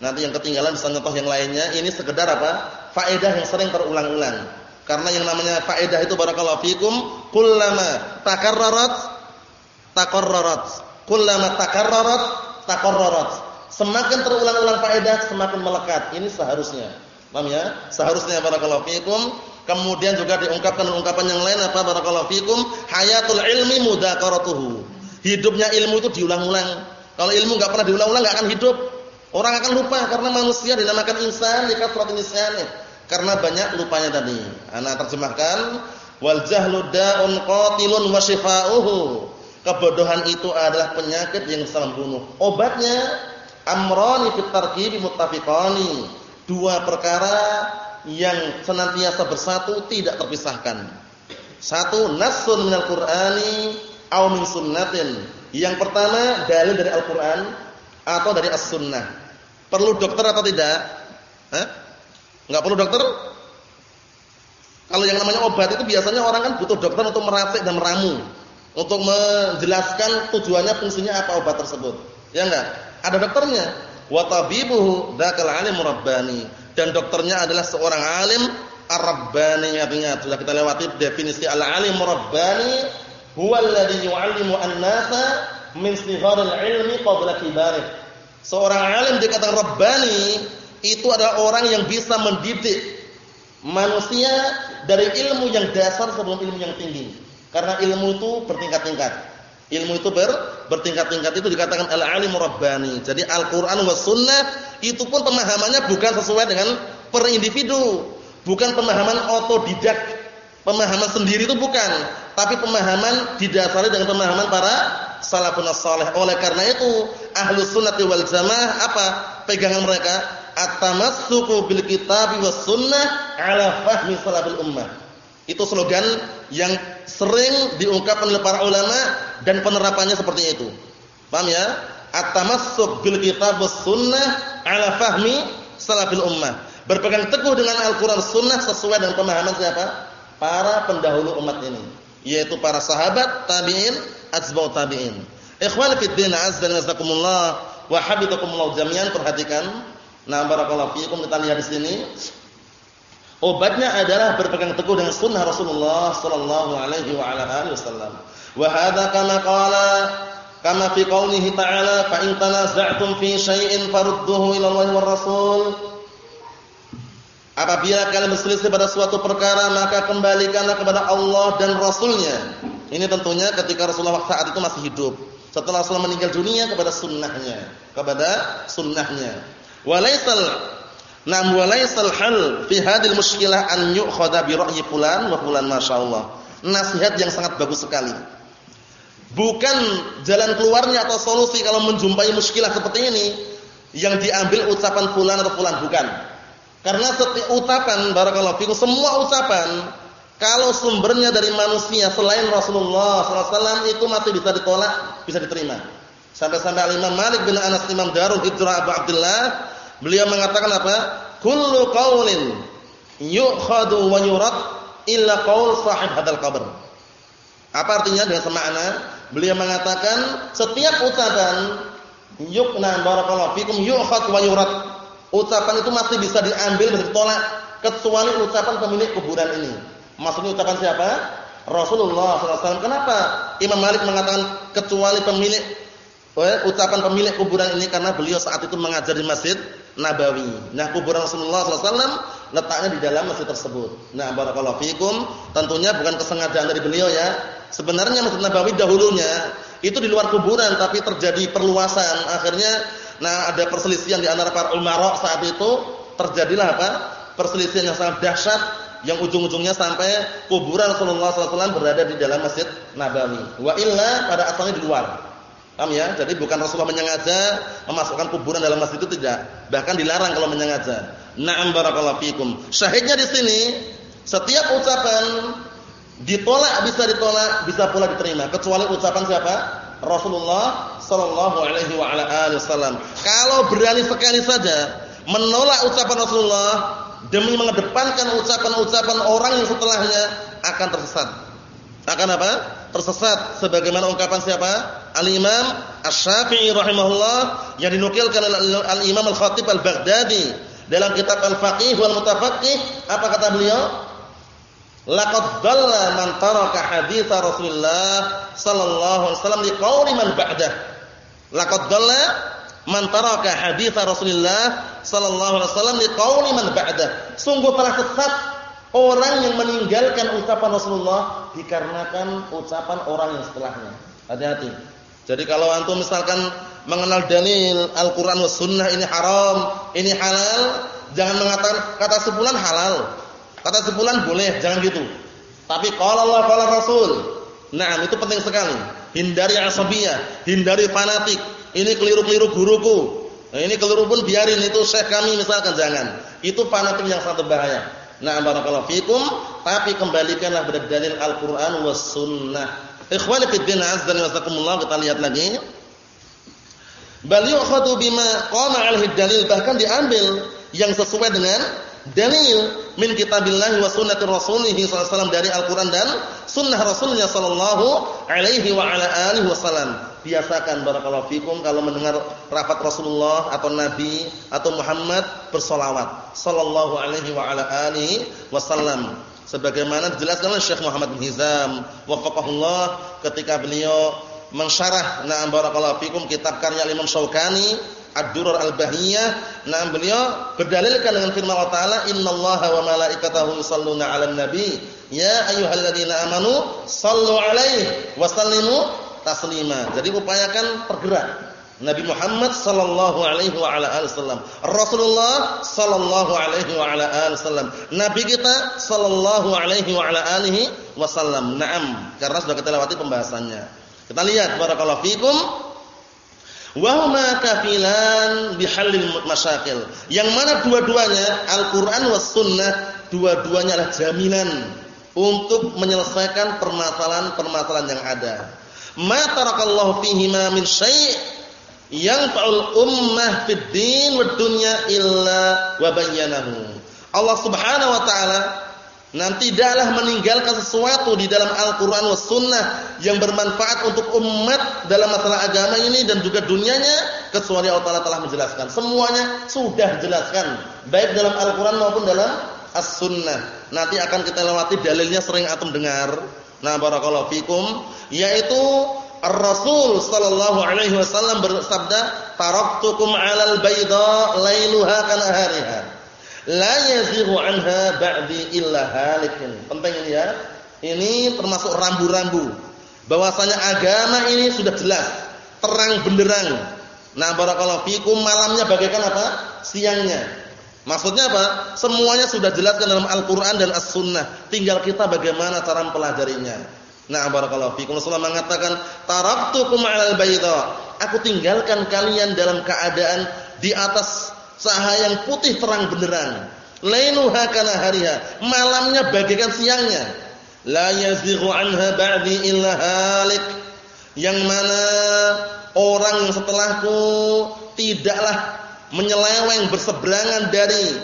Nanti yang ketinggalan bisa contoh yang lainnya. Ini sekedar apa? Faedah yang sering terulang-ulang. Karena yang namanya faedah itu barakallahu fikum kullama takarrarat takarrarat. Kullama takarrarat takarrarat. Semakin terulang-ulang faedah semakin melekat. Ini seharusnya. Paham ya? Seharusnya barakallahu fikum. Kemudian juga diungkapkan ungkapan yang lain apa barakallahu fikum hayatul ilmi mudzakaratuhu. Hidupnya ilmu itu diulang-ulang. Kalau ilmu enggak pernah diulang-ulang enggak akan hidup. Orang akan lupa karena manusia dinamakan insan di kasrat nisyani. Karena banyak lupanya tadi. Ana terjemahkan wal jahlu da'un qatilun wa shifa'uhu. Kebodohan itu adalah penyakit yang bisa membunuh. Obatnya amrani fit tarkibi muttafiqani. Dua perkara yang senantiasa bersatu tidak terpisahkan. Satu nassun minal Qur'ani aw min sunnatin. Yang pertama dalil dari Al-Qur'an atau dari As-Sunnah. Perlu dokter atau tidak? Hah? Enggak perlu dokter? Kalau yang namanya obat itu biasanya orang kan butuh dokter untuk meracik dan meramu, untuk menjelaskan tujuannya fungsinya apa obat tersebut. Ya enggak? Ada dokternya. Wa tabibuhu dzakal alim rabbani. Dan dokternya adalah seorang alim ar-rabbani artinya sudah kita lewati definisi al-alim rabbani huwa alladhi yu'allimu an-nasa min sigharil ilmi qabla kibarih Seorang alim dikatakan Rabbani itu adalah orang yang bisa mendidik manusia dari ilmu yang dasar sebelum ilmu yang tinggi. Karena ilmu itu bertingkat-tingkat. Ilmu itu ber, bertingkat-tingkat itu dikatakan al-alim rabbani. Jadi Al-Qur'an was sunnah itu pun pemahamannya bukan sesuai dengan per individu, bukan pemahaman otodidak. Pemahaman sendiri itu bukan, tapi pemahaman didasari dengan pemahaman para salafun salih. Oleh karena itu, ahlu sunnati wal jamaah apa pegangan mereka? At-tamassuku bil kitab was sunnah ala fahmi salafil ummah. Itu slogan yang sering diungkapkan oleh para ulama dan penerapannya seperti itu. Paham ya? At-tamassuk bil kitab sunnah ala fahmi salafil ummah. Berpegang teguh dengan Al-Qur'an sunnah sesuai dengan pemahaman siapa? Para pendahulu umat ini, yaitu para sahabat, tabi'in, atba'ut tabi'in. Ikhwan fi din azza wa jazakumullah wa habitakumullah jami'an perhatikan Nah, barakallahu fiikum kita lihat di sini. Obatnya adalah berpegang teguh dengan sunnah Rasulullah sallallahu alaihi wa ala alihi wasallam. Wa hadza kama qala kama fi qoulihi ta'ala fa in tanaza'tum fi syai'in farudduhu ila Allah war Rasul. Apabila kalian berselisih pada suatu perkara maka kembalikanlah kepada Allah dan Rasulnya. Ini tentunya ketika Rasulullah saat itu masih hidup. Setelah Rasulullah meninggal dunia kepada sunnahnya, kepada sunnahnya. Walaisal nam walaisal hal fi hadil muskilah an yu'khadha bi ra'yi fulan wa fulan masyaallah. Nasihat yang sangat bagus sekali. Bukan jalan keluarnya atau solusi kalau menjumpai muskilah seperti ini yang diambil ucapan fulan atau fulan bukan. Karena setiap ucapan barakallahu fikum semua ucapan kalau sumbernya dari manusia selain Rasulullah SAW itu masih bisa ditolak, bisa diterima. Sampai-sampai Imam Malik bin Anas Imam Darul Hijrah Abu Abdullah beliau mengatakan apa? Kullu qaulin yu'khadu wa yurad illa qaul sahib hadal qabr. Apa artinya dengan semakna? Beliau mengatakan setiap ucapan yukna barakallahu fikum yu'khad wa yurad. Ucapan itu masih bisa diambil dan ditolak kecuali ucapan pemilik kuburan ini. Maksudnya ucapan siapa? Rasulullah SAW. Kenapa Imam Malik mengatakan kecuali pemilik eh, ucapan pemilik kuburan ini karena beliau saat itu mengajar di Masjid Nabawi. Nah, kuburan Rasulullah SAW letaknya di dalam masjid tersebut. Nah, barakallahu fikum, tentunya bukan kesengajaan dari beliau ya. Sebenarnya Masjid Nabawi dahulunya itu di luar kuburan tapi terjadi perluasan. Akhirnya nah ada perselisihan di antara para ulama saat itu terjadilah apa? Perselisihan yang sangat dahsyat yang ujung-ujungnya sampai kuburan Rasulullah SAW berada di dalam Masjid Nabawi. Wa illa pada asalnya di luar. Paham ya? Jadi bukan Rasulullah menyengaja memasukkan kuburan dalam masjid itu tidak. Bahkan dilarang kalau menyengaja. Na'am barakallahu fikum. Syahidnya di sini setiap ucapan ditolak bisa ditolak, bisa pula diterima kecuali ucapan siapa? Rasulullah sallallahu alaihi wa ala alihi wasallam. Kalau berani sekali saja menolak ucapan Rasulullah demi mengedepankan ucapan-ucapan orang yang setelahnya akan tersesat. Akan apa? Tersesat sebagaimana ungkapan siapa? Al-Imam Asy-Syafi'i rahimahullah yang dinukilkan oleh Al-Imam Al-Khatib Al-Baghdadi dalam kitab Al-Faqih wal Mutafaqqih apa kata beliau? Laqad dhalla man taraka hadits Rasulullah sallallahu alaihi wasallam liqauli man ba'dah. Laqad dhalla man taraka hadits Rasulullah sallallahu alaihi wasallam liqauli man ba'dah. Sungguh telah sesat orang yang meninggalkan ucapan Rasulullah dikarenakan ucapan orang yang setelahnya. Hati-hati. Jadi kalau antum misalkan mengenal dalil Al-Qur'an was sunnah ini haram, ini halal, jangan mengatakan kata sebulan halal. Kata sebulan boleh, jangan gitu. Tapi kalau Allah qala Rasul. Nah, itu penting sekali. Hindari asabiyah, hindari fanatik. Ini keliru-keliru guruku. Nah, ini keliru pun biarin itu syekh kami misalkan jangan. Itu fanatik yang sangat berbahaya. Nah, barakallahu fikum, tapi kembalikanlah pada dalil Al-Qur'an was sunnah. Ikhwani fi din azza wa jazakumullah kita lihat lagi. Bal yu'khadhu bima qama 'alaihi dalil bahkan diambil yang sesuai dengan dalil min kitabillah wa sunnatir rasulih sallallahu dari Al-Qur'an dan sunnah Rasulnya sallallahu alaihi wa ala alihi wasallam. Biasakan barakallahu fikum kalau mendengar rapat Rasulullah atau Nabi atau Muhammad bersolawat. Sallallahu alaihi wa ala alihi wasallam. Sebagaimana dijelaskan oleh Syekh Muhammad bin Hizam wafaqahullah ketika beliau mensyarah na'am barakallahu fikum kitab karya Imam Syaukani Ad-Durar Al-Bahiyah. Na'am beliau berdalilkan dengan firman Allah Taala innallaha wa malaikatahu yusholluna 'alan nabi. Ya ayyuhalladzina amanu shallu 'alaihi wa sallimu taslima jadi upayakan pergerak Nabi Muhammad sallallahu alaihi wa ala alihi wasallam. Rasulullah sallallahu alaihi wa ala alihi wasallam. Nabi kita sallallahu alaihi wa ala alihi wasallam. Naam, karena sudah kita lewati pembahasannya. Kita lihat barakallahu fikum wa huma kafilan bihallil masyakil. Yang mana dua-duanya Al-Qur'an was sunnah dua-duanya adalah jaminan untuk menyelesaikan permasalahan-permasalahan yang ada. Ma tarakallahu fihi min syai' yang faul ummah fid din dunya illa wa bayyanahu. Allah Subhanahu wa taala nanti tidaklah meninggalkan sesuatu di dalam Al-Qur'an was sunnah yang bermanfaat untuk umat dalam masalah agama ini dan juga dunianya kecuali Allah Taala telah menjelaskan. Semuanya sudah dijelaskan, baik dalam Al-Qur'an maupun dalam As-Sunnah. Nanti akan kita lewati dalilnya sering antum dengar. Nah, barakallahu fikum, yaitu Ar-Rasul sallallahu alaihi wasallam bersabda, "Taraktukum 'alal bayda lailuha kanahariha." La yazighu 'anha ba'di illa halikin. Penting ini ya. Ini termasuk rambu-rambu bahwasanya agama ini sudah jelas, terang benderang. Nah, barakallahu fikum malamnya bagaikan apa? Siangnya. Maksudnya apa? Semuanya sudah jelaskan dalam Al-Qur'an dan As-Sunnah. Tinggal kita bagaimana cara mempelajarinya. Nah, barakallahu fikum. Rasulullah mengatakan, "Taraktukum 'alal bayda." Aku tinggalkan kalian dalam keadaan di atas cahaya yang putih terang benderang. Lailuha kana hariha. Malamnya bagaikan siangnya. La yazighu anha ba'di illa halik. Yang mana orang yang setelahku tidaklah menyeleweng berseberangan dari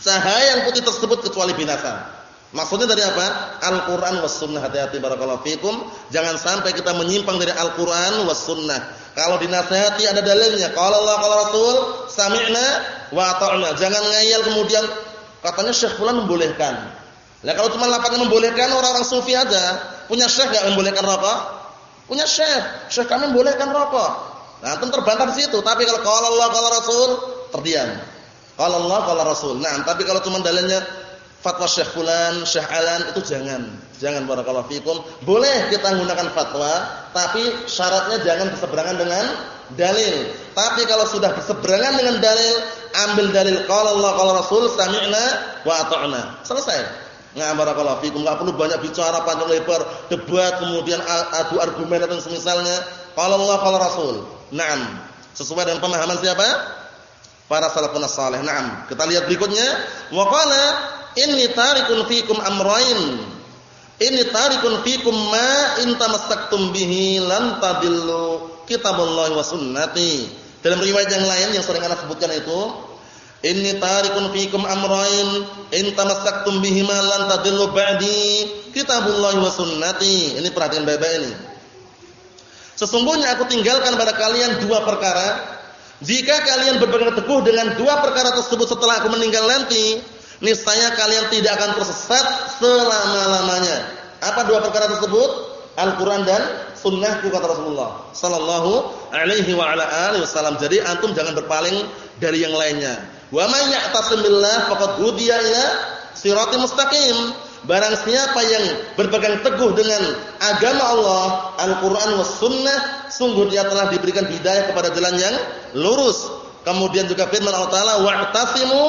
cahaya yang putih tersebut kecuali binasa. Maksudnya dari apa? Al-Quran was sunnah. Hati-hati barakallahu fikum. Jangan sampai kita menyimpang dari Al-Quran was sunnah. Kalau dinasihati ada dalilnya. Kalau Allah, kalau Rasul, sami'na wa ta'na. Jangan ngayal kemudian katanya Syekh Fulan membolehkan. Nah kalau cuma lapatnya membolehkan orang-orang sufi aja. Punya Syekh gak membolehkan rokok? Punya Syekh. Syekh kami membolehkan rokok. Nah, tentu terbantah di situ. Tapi kalau kalau Allah, kalau Rasul, terdiam. Kalau Allah, kalau Rasul. Nah, tapi kalau cuma dalilnya fatwa Syekh fulan, Syekh Alan itu jangan. Jangan barakallahu fikum. Boleh kita menggunakan fatwa, tapi syaratnya jangan berseberangan dengan dalil. Tapi kalau sudah berseberangan dengan dalil, ambil dalil qala Allah qala Rasul sami'na wa ata'na. Selesai. Nah barakallahu fikum. Enggak perlu banyak bicara panjang lebar, debat kemudian adu argumen atau semisalnya. Qala Allah qala Rasul. Naam. Sesuai dengan pemahaman siapa? Para salafun salih. Naam. Kita lihat berikutnya. Wa qala inni tarikun fikum amrayn inni tarikun fikum ma in tamassaktum bihi lan tadillu kitaballahi wa sunnati dalam riwayat yang lain yang sering ana sebutkan itu inni tarikun fikum amrayn in tamassaktum bihi ma lan tadillu ba'di kitaballahi wa sunnati ini perhatian baik-baik ini sesungguhnya aku tinggalkan pada kalian dua perkara jika kalian berpegang teguh dengan dua perkara tersebut setelah aku meninggal nanti niscaya kalian tidak akan tersesat selama-lamanya. Apa dua perkara tersebut? Al-Qur'an dan sunnahku kata Rasulullah sallallahu alaihi wa ala alihi wasallam. Jadi antum jangan berpaling dari yang lainnya. Wa may ya'tasim billah faqad hudiya ila siratal mustaqim. Barang siapa yang berpegang teguh dengan agama Allah, Al-Qur'an was sunnah, sungguh dia telah diberikan hidayah kepada jalan yang lurus. Kemudian juga firman Allah Taala, "Wa'tasimu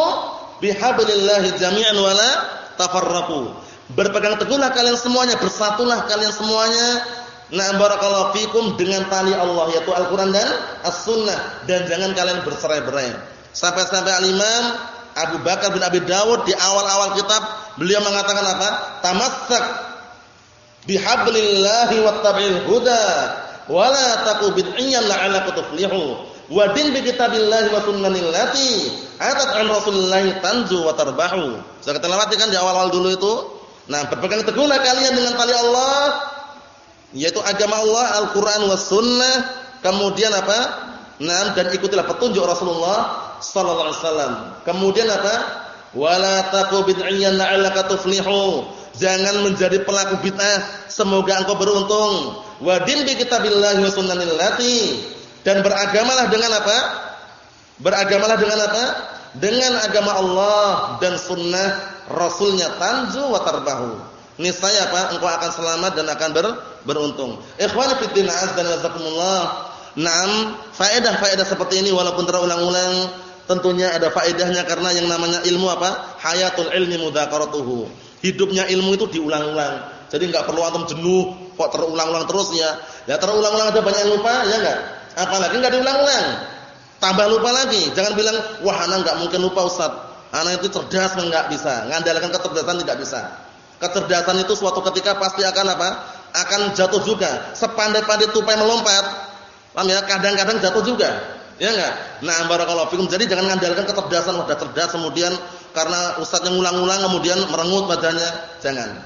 bihablillahi jami'an wala tafarraqu. Berpegang teguhlah kalian semuanya, bersatulah kalian semuanya. Na barakallahu fikum dengan tali Allah yaitu Al-Qur'an dan As-Sunnah dan jangan kalian bercerai-berai. Sampai-sampai Al-Imam Abu Bakar bin Abi Dawud di awal-awal kitab beliau mengatakan apa? Tamassak bihablillahi wattabi'il huda wala taqu bid'iyyan la'allaka tuflihu. Wa din bi kitabillahi wa sunnanil lati atat an Rasulillahi tanju wa tarbahu. Sudah kita lewati kan di awal-awal dulu itu. Nah, berpegang teguhlah kalian dengan tali Allah yaitu agama Allah, Al-Qur'an was sunnah. Kemudian apa? Nah, dan ikutilah petunjuk Rasulullah sallallahu alaihi wasallam. Kemudian apa? Wala taqu bid'iyyan la'allaka tuflihu. Jangan menjadi pelaku bid'ah, semoga engkau beruntung. Wa din bi kitabillahi wa dan beragamalah dengan apa? Beragamalah dengan apa? Dengan agama Allah dan sunnah Rasulnya tanju wa tarbahu. Niscaya apa? Engkau akan selamat dan akan ber, beruntung. Ikhwani fi din azza wa jazakumullah. Naam, faedah-faedah seperti ini walaupun terulang-ulang tentunya ada faedahnya karena yang namanya ilmu apa? Hayatul ilmi mudzakaratuhu. Hidupnya ilmu itu diulang-ulang. Jadi enggak perlu antum jenuh kok terulang-ulang terus ya. Ya terulang-ulang ada banyak yang lupa ya enggak? Apalagi enggak diulang-ulang. Tambah lupa lagi. Jangan bilang, "Wah, anak enggak mungkin lupa, Ustaz." Anak itu cerdas enggak bisa. Ngandalkan kecerdasan tidak bisa. Kecerdasan itu suatu ketika pasti akan apa? Akan jatuh juga. Sepandai-pandai tupai melompat, paham ya? Kadang-kadang jatuh juga. Ya enggak? Nah, barakallahu fikum. Jadi jangan ngandalkan kecerdasan, udah cerdas kemudian karena ustaz yang ulang-ulang kemudian merengut badannya. Jangan.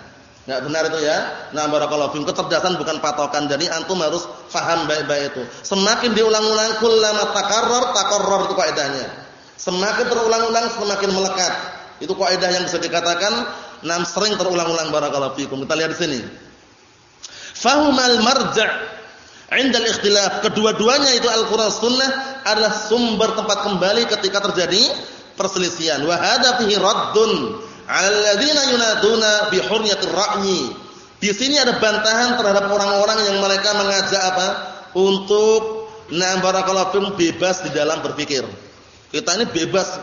Enggak benar itu ya. Nah, barakallahu fikum. Kecerdasan bukan patokan. Jadi antum harus faham baik-baik itu. Semakin diulang-ulang kullama takarrar takarrar itu kaidahnya. Semakin terulang-ulang semakin melekat. Itu kaidah yang bisa dikatakan nam sering terulang-ulang barakallahu fikum. Kita lihat di sini. Fahumal marja' Indal ikhtilaf kedua-duanya itu Al-Qur'an Sunnah adalah sumber tempat kembali ketika terjadi perselisihan. Wa hadza fihi raddun 'ala alladziina yunaduna bi hurriyatir ra'yi. Di sini ada bantahan terhadap orang-orang yang mereka mengajak apa? Untuk na barakallahu bebas di dalam berpikir. Kita ini bebas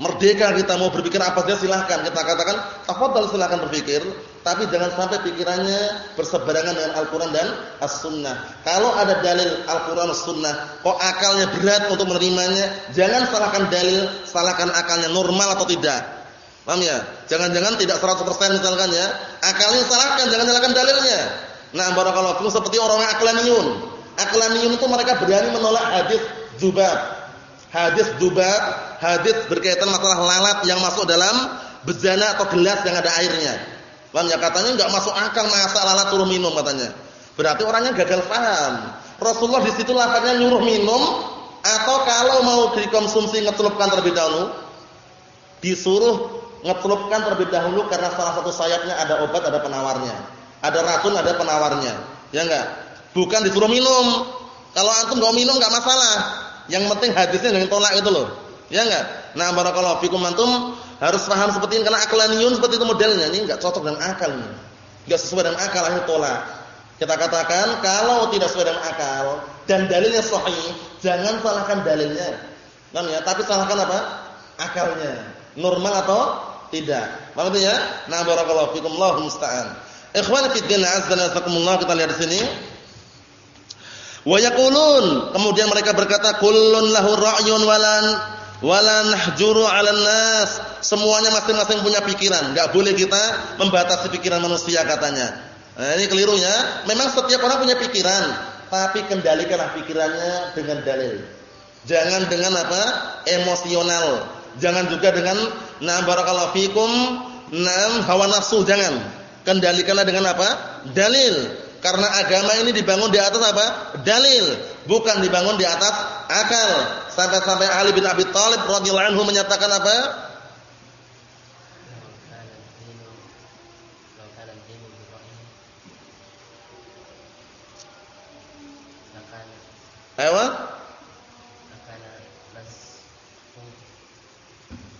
merdeka kita mau berpikir apa saja silahkan kita katakan tafadhal silahkan berpikir tapi jangan sampai pikirannya berseberangan dengan Al-Qur'an dan As-Sunnah. Kalau ada dalil Al-Qur'an As-Sunnah kok akalnya berat untuk menerimanya jangan salahkan dalil salahkan akalnya normal atau tidak. Paham ya? Jangan-jangan tidak 100% misalkan ya. Akalnya salahkan jangan salahkan dalilnya. Nah barakallahu fikum seperti orang aklaniyun aklaniyun itu mereka berani menolak hadis Zubab hadis dubat, hadis berkaitan masalah lalat yang masuk dalam bejana atau gelas yang ada airnya. Paham ya? Katanya enggak masuk akal masa lalat turun minum katanya. Berarti orangnya gagal paham. Rasulullah di situ lafaznya nyuruh minum atau kalau mau dikonsumsi ngecelupkan terlebih dahulu disuruh ngecelupkan terlebih dahulu karena salah satu sayapnya ada obat, ada penawarnya. Ada racun, ada penawarnya. Ya enggak? Bukan disuruh minum. Kalau antum enggak minum enggak masalah. Yang penting hadisnya jangan tolak itu loh. Ya enggak? Nah, barakallahu fikum antum harus paham seperti ini karena aklaniun seperti itu modelnya. Ini enggak cocok dengan akal ini. Enggak sesuai dengan akal akhirnya tolak. Kita katakan kalau tidak sesuai dengan akal dan dalilnya sahih, jangan salahkan dalilnya. Kan ya, tapi salahkan apa? Akalnya. Normal atau tidak. Maksudnya, nah barakallahu fikum Allahu musta'an. Ikhwan fi din azza wa kita lihat di sini. Wa yaqulun, kemudian mereka berkata kullun lahu ra'yun walan wala nahjuru 'alan. Semuanya masing-masing punya pikiran, enggak boleh kita membatasi pikiran manusia katanya. Nah, ini kelirunya. Memang setiap orang punya pikiran, tapi kendalikanlah pikirannya dengan dalil. Jangan dengan apa? emosional. Jangan juga dengan na barakallahu fikum, nam hawa nafsu, jangan. Kendalikanlah dengan apa? Dalil. Karena agama ini dibangun di atas apa? Dalil, bukan dibangun di atas akal. Sampai-sampai Ali bin Abi Thalib radhiyallahu anhu menyatakan apa? Ayo.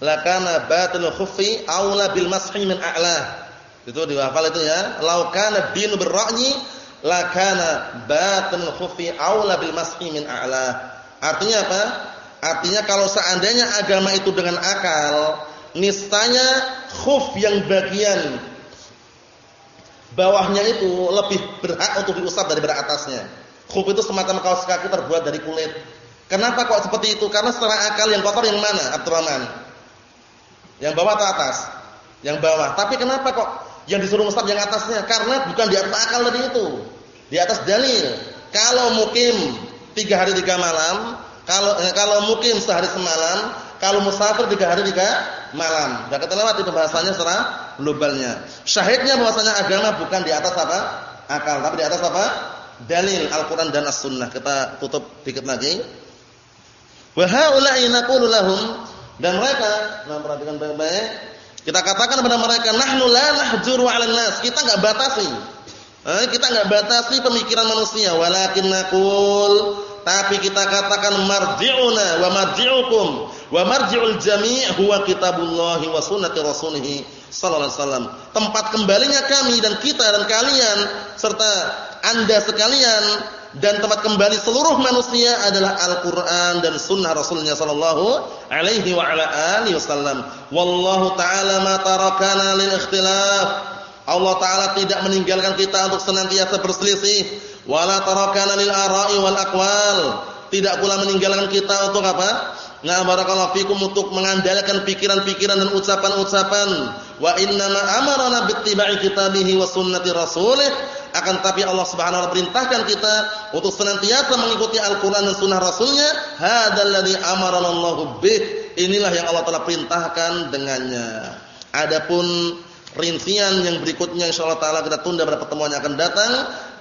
Lakana batul khuffi aula bil mashi min a'la. Itu diwafal itu ya. Lau kana dinu birra'yi lakana batin khufi aula bil mashi min a'la. Artinya apa? Artinya kalau seandainya agama itu dengan akal, niscaya khuf yang bagian bawahnya itu lebih berhak untuk diusap daripada atasnya. Khuf itu semacam kaos kaki terbuat dari kulit. Kenapa kok seperti itu? Karena secara akal yang kotor yang mana? Abdurrahman. Yang bawah atau atas? Yang bawah. Tapi kenapa kok yang disuruh musab yang atasnya karena bukan di atas akal tadi itu di atas dalil kalau mukim tiga hari tiga malam kalau eh, kalau mukim sehari semalam kalau musafir tiga hari tiga malam. Sudah kita lewat itu bahasanya secara globalnya. Syahidnya bahwasanya agama bukan di atas apa? Akal tapi di atas apa? Dalil Al-Quran dan As-Sunnah. Kita tutup dikit lagi. Wa dan mereka nah perhatikan baik-baik kita katakan kepada mereka, nahnu la nahjuru 'alan nas. Kita enggak batasi. Eh, kita enggak batasi pemikiran manusia, walakin naqul tapi kita katakan marji'una wa marji'ukum wa marji'ul jami' huwa kitabullah wa sunnati rasulih sallallahu alaihi wasallam. Tempat kembalinya kami dan kita dan kalian serta Anda sekalian dan tempat kembali seluruh manusia adalah Al-Qur'an dan sunnah Rasulnya sallallahu alaihi wa ala alihi wasallam. Wallahu taala ma tarakana lil ikhtilaf. Allah taala tidak meninggalkan kita untuk senantiasa berselisih, wala tarakana lil ara'i wal aqwal. Tidak pula meninggalkan kita untuk apa? Nah barakallahu fikum untuk mengandalkan pikiran-pikiran dan ucapan-ucapan. Wa inna ma amarna bittiba'i kitabihi wa sunnati rasulih akan tapi Allah Subhanahu wa taala perintahkan kita untuk senantiasa mengikuti Al-Qur'an dan sunnah Rasulnya hadzal ladzi amarana Allahu bih inilah yang Allah telah perintahkan dengannya adapun rincian yang berikutnya insyaallah taala kita tunda pada pertemuan yang akan datang.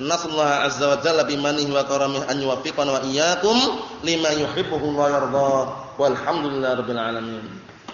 Nasallahu azza wa jalla bimanihi wa karamih an yuwaffiqana wa iyyakum lima yuhibbuhu wa yarda. Walhamdulillahirabbil alamin.